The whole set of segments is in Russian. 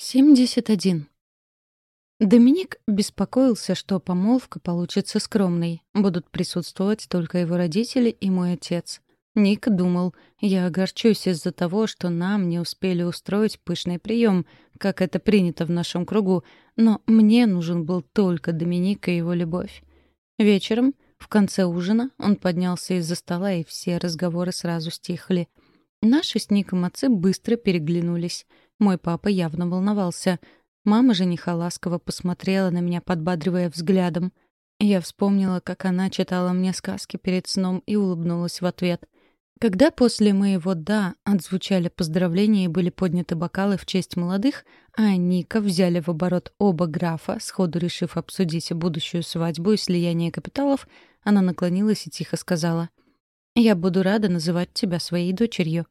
71. Доминик беспокоился, что помолвка получится скромной. Будут присутствовать только его родители и мой отец. Ник думал, я огорчусь из-за того, что нам не успели устроить пышный прием, как это принято в нашем кругу, но мне нужен был только Доминик и его любовь. Вечером, в конце ужина, он поднялся из-за стола, и все разговоры сразу стихли. Наши с Ником отцы быстро переглянулись — мой папа явно волновался. Мама жениха ласково посмотрела на меня, подбадривая взглядом. Я вспомнила, как она читала мне сказки перед сном и улыбнулась в ответ. Когда после моего «да» отзвучали поздравления и были подняты бокалы в честь молодых, а Ника взяли в оборот оба графа, сходу решив обсудить будущую свадьбу и слияние капиталов, она наклонилась и тихо сказала «Я буду рада называть тебя своей дочерью».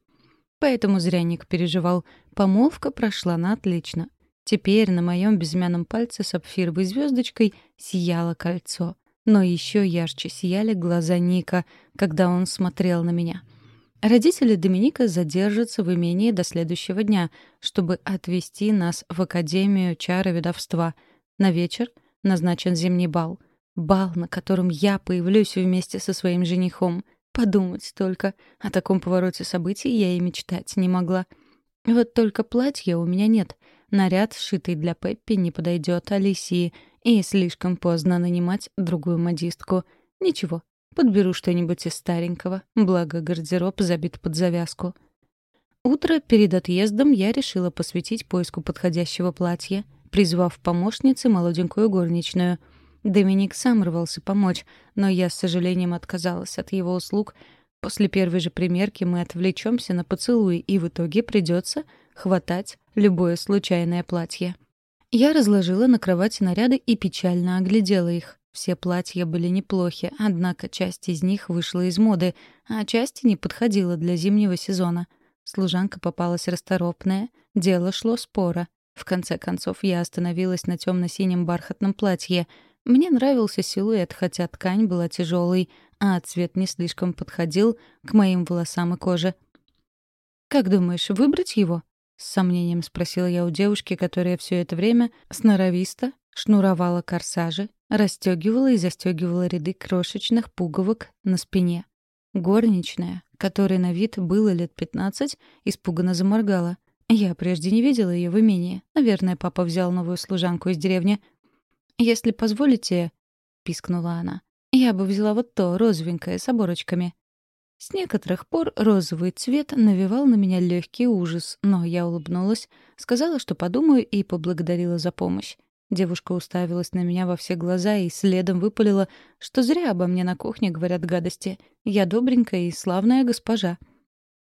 Поэтому зря Ник переживал. Помолвка прошла на отлично. Теперь на моем безымянном пальце сапфировой звездочкой сияло кольцо. Но еще ярче сияли глаза Ника, когда он смотрел на меня. Родители Доминика задержатся в имении до следующего дня, чтобы отвезти нас в Академию чара ведовства. На вечер назначен зимний бал. Бал, на котором я появлюсь вместе со своим женихом — Подумать только, о таком повороте событий я и мечтать не могла. Вот только платья у меня нет. Наряд, сшитый для Пеппи, не подойдет Алисии, и слишком поздно нанимать другую модистку. Ничего, подберу что-нибудь из старенького, благо гардероб забит под завязку. Утро перед отъездом я решила посвятить поиску подходящего платья, призвав помощнице молоденькую горничную — Доминик сам рвался помочь, но я с сожалением отказалась от его услуг. После первой же примерки мы отвлечемся на поцелуи, и в итоге придется хватать любое случайное платье. Я разложила на кровати наряды и печально оглядела их. Все платья были неплохи, однако часть из них вышла из моды, а часть не подходила для зимнего сезона. Служанка попалась расторопная, дело шло спора. В конце концов, я остановилась на темно-синем бархатном платье — мне нравился силуэт, хотя ткань была тяжелой, а цвет не слишком подходил к моим волосам и коже. «Как думаешь, выбрать его?» — с сомнением спросила я у девушки, которая все это время сноровисто шнуровала корсажи, расстегивала и застегивала ряды крошечных пуговок на спине. Горничная, которой на вид было лет пятнадцать, испуганно заморгала. Я прежде не видела ее в имении. Наверное, папа взял новую служанку из деревни — «Если позволите...» — пискнула она. «Я бы взяла вот то, розовенькое, с оборочками». С некоторых пор розовый цвет навевал на меня легкий ужас, но я улыбнулась, сказала, что подумаю, и поблагодарила за помощь. Девушка уставилась на меня во все глаза и следом выпалила, что зря обо мне на кухне говорят гадости. Я добренькая и славная госпожа.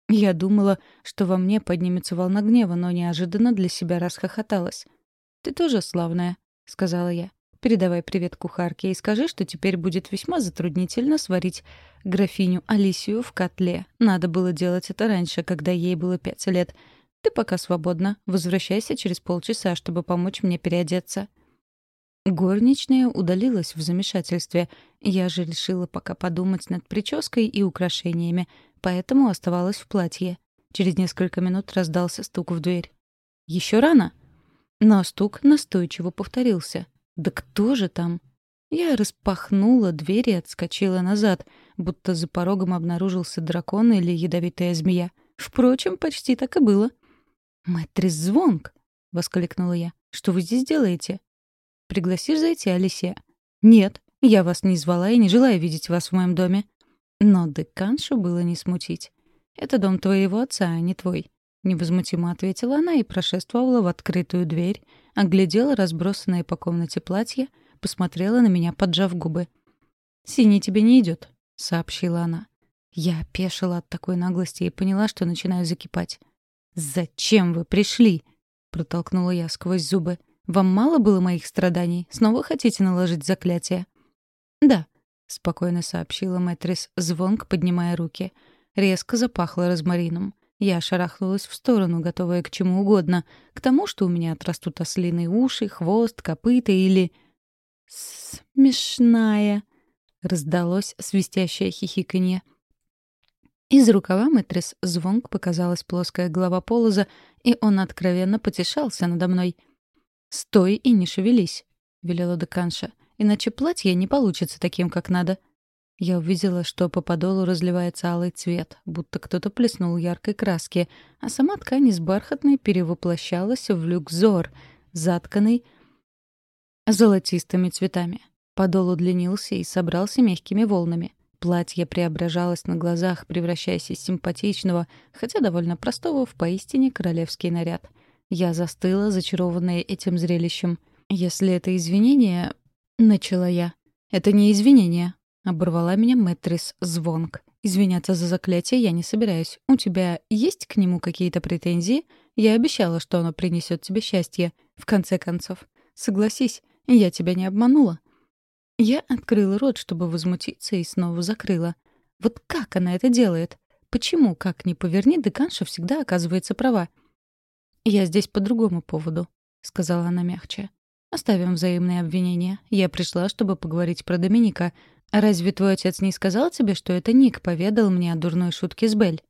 Я думала, что во мне поднимется волна гнева, но неожиданно для себя расхохоталась. «Ты тоже славная», — сказала я. Передавай привет кухарке и скажи, что теперь будет весьма затруднительно сварить графиню Алисию в котле. Надо было делать это раньше, когда ей было пять лет. Ты пока свободна. Возвращайся через полчаса, чтобы помочь мне переодеться». Горничная удалилась в замешательстве. Я же решила пока подумать над прической и украшениями, поэтому оставалась в платье. Через несколько минут раздался стук в дверь. «Еще рано?» Но стук настойчиво повторился. Да кто же там? Я распахнула дверь и отскочила назад, будто за порогом обнаружился дракон или ядовитая змея. Впрочем, почти так и было. «Мэтрис Звонк!» — воскликнула я. «Что вы здесь делаете?» «Пригласишь зайти, Алисия?» «Нет, я вас не звала и не желаю видеть вас в моем доме». Но деканшу было не смутить. «Это дом твоего отца, а не твой», — невозмутимо ответила она и прошествовала в открытую дверь, оглядела разбросанные по комнате платья, посмотрела на меня, поджав губы. «Синий тебе не идет, сообщила она. Я опешила от такой наглости и поняла, что начинаю закипать. «Зачем вы пришли?» — протолкнула я сквозь зубы. «Вам мало было моих страданий? Снова хотите наложить заклятие?» «Да», — спокойно сообщила Мэтрис, звонк поднимая руки. Резко запахло розмарином. Я шарахнулась в сторону, готовая к чему угодно. К тому, что у меня отрастут ослиные уши, хвост, копыта или... «Смешная!» — раздалось свистящее хихиканье. Из рукава Мэтрис звонк показалась плоская голова полоза, и он откровенно потешался надо мной. «Стой и не шевелись», — велела деканша, «иначе платье не получится таким, как надо». Я увидела, что по подолу разливается алый цвет, будто кто-то плеснул яркой краски, а сама ткань из бархатной перевоплощалась в люкзор, затканный золотистыми цветами. Подол удлинился и собрался мягкими волнами. Платье преображалось на глазах, превращаясь из симпатичного, хотя довольно простого, в поистине королевский наряд. Я застыла, зачарованная этим зрелищем. «Если это извинение...» — начала я. «Это не извинение», — оборвала меня Мэтрис Звонк. «Извиняться за заклятие я не собираюсь. У тебя есть к нему какие-то претензии? Я обещала, что оно принесет тебе счастье. В конце концов. Согласись, я тебя не обманула». Я открыла рот, чтобы возмутиться, и снова закрыла. Вот как она это делает? Почему, как ни поверни, деканша всегда оказывается права? «Я здесь по другому поводу», — сказала она мягче. «Оставим взаимные обвинения. Я пришла, чтобы поговорить про Доминика. Разве твой отец не сказал тебе, что это Ник поведал мне о дурной шутке с Бель?»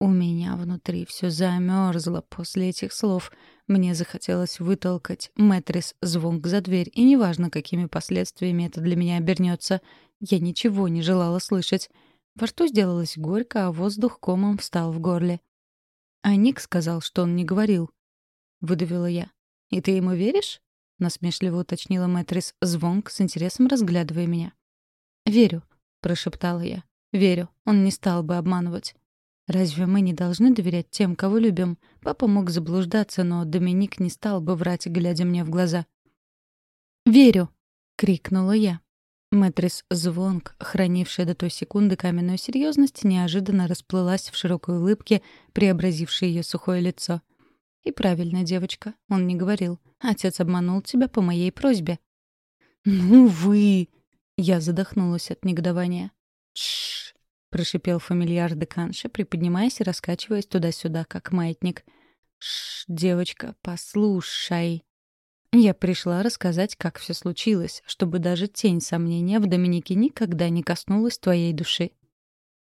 У меня внутри все замерзло после этих слов. Мне захотелось вытолкать Мэтрис звонк за дверь, и неважно, какими последствиями это для меня обернется. Я ничего не желала слышать. Во рту сделалось горько, а воздух комом встал в горле. А Ник сказал, что он не говорил. Выдавила я. «И ты ему веришь?» — насмешливо уточнила Мэтрис звонк, с интересом разглядывая меня. «Верю», — прошептала я. «Верю. Он не стал бы обманывать». Разве мы не должны доверять тем, кого любим? Папа мог заблуждаться, но Доминик не стал бы врать, глядя мне в глаза. «Верю!» — крикнула я. Мэтрис Звонг, хранившая до той секунды каменную серьезность, неожиданно расплылась в широкой улыбке, преобразившей ее сухое лицо. «И правильно, девочка», — он не говорил. «Отец обманул тебя по моей просьбе». «Ну вы!» — я задохнулась от негодования. «Тш!» прошипел фамильяр деканша, приподнимаясь и раскачиваясь туда-сюда, как маятник. «Шш, девочка, послушай». Я пришла рассказать, как все случилось, чтобы даже тень сомнения в Доминике никогда не коснулась твоей души.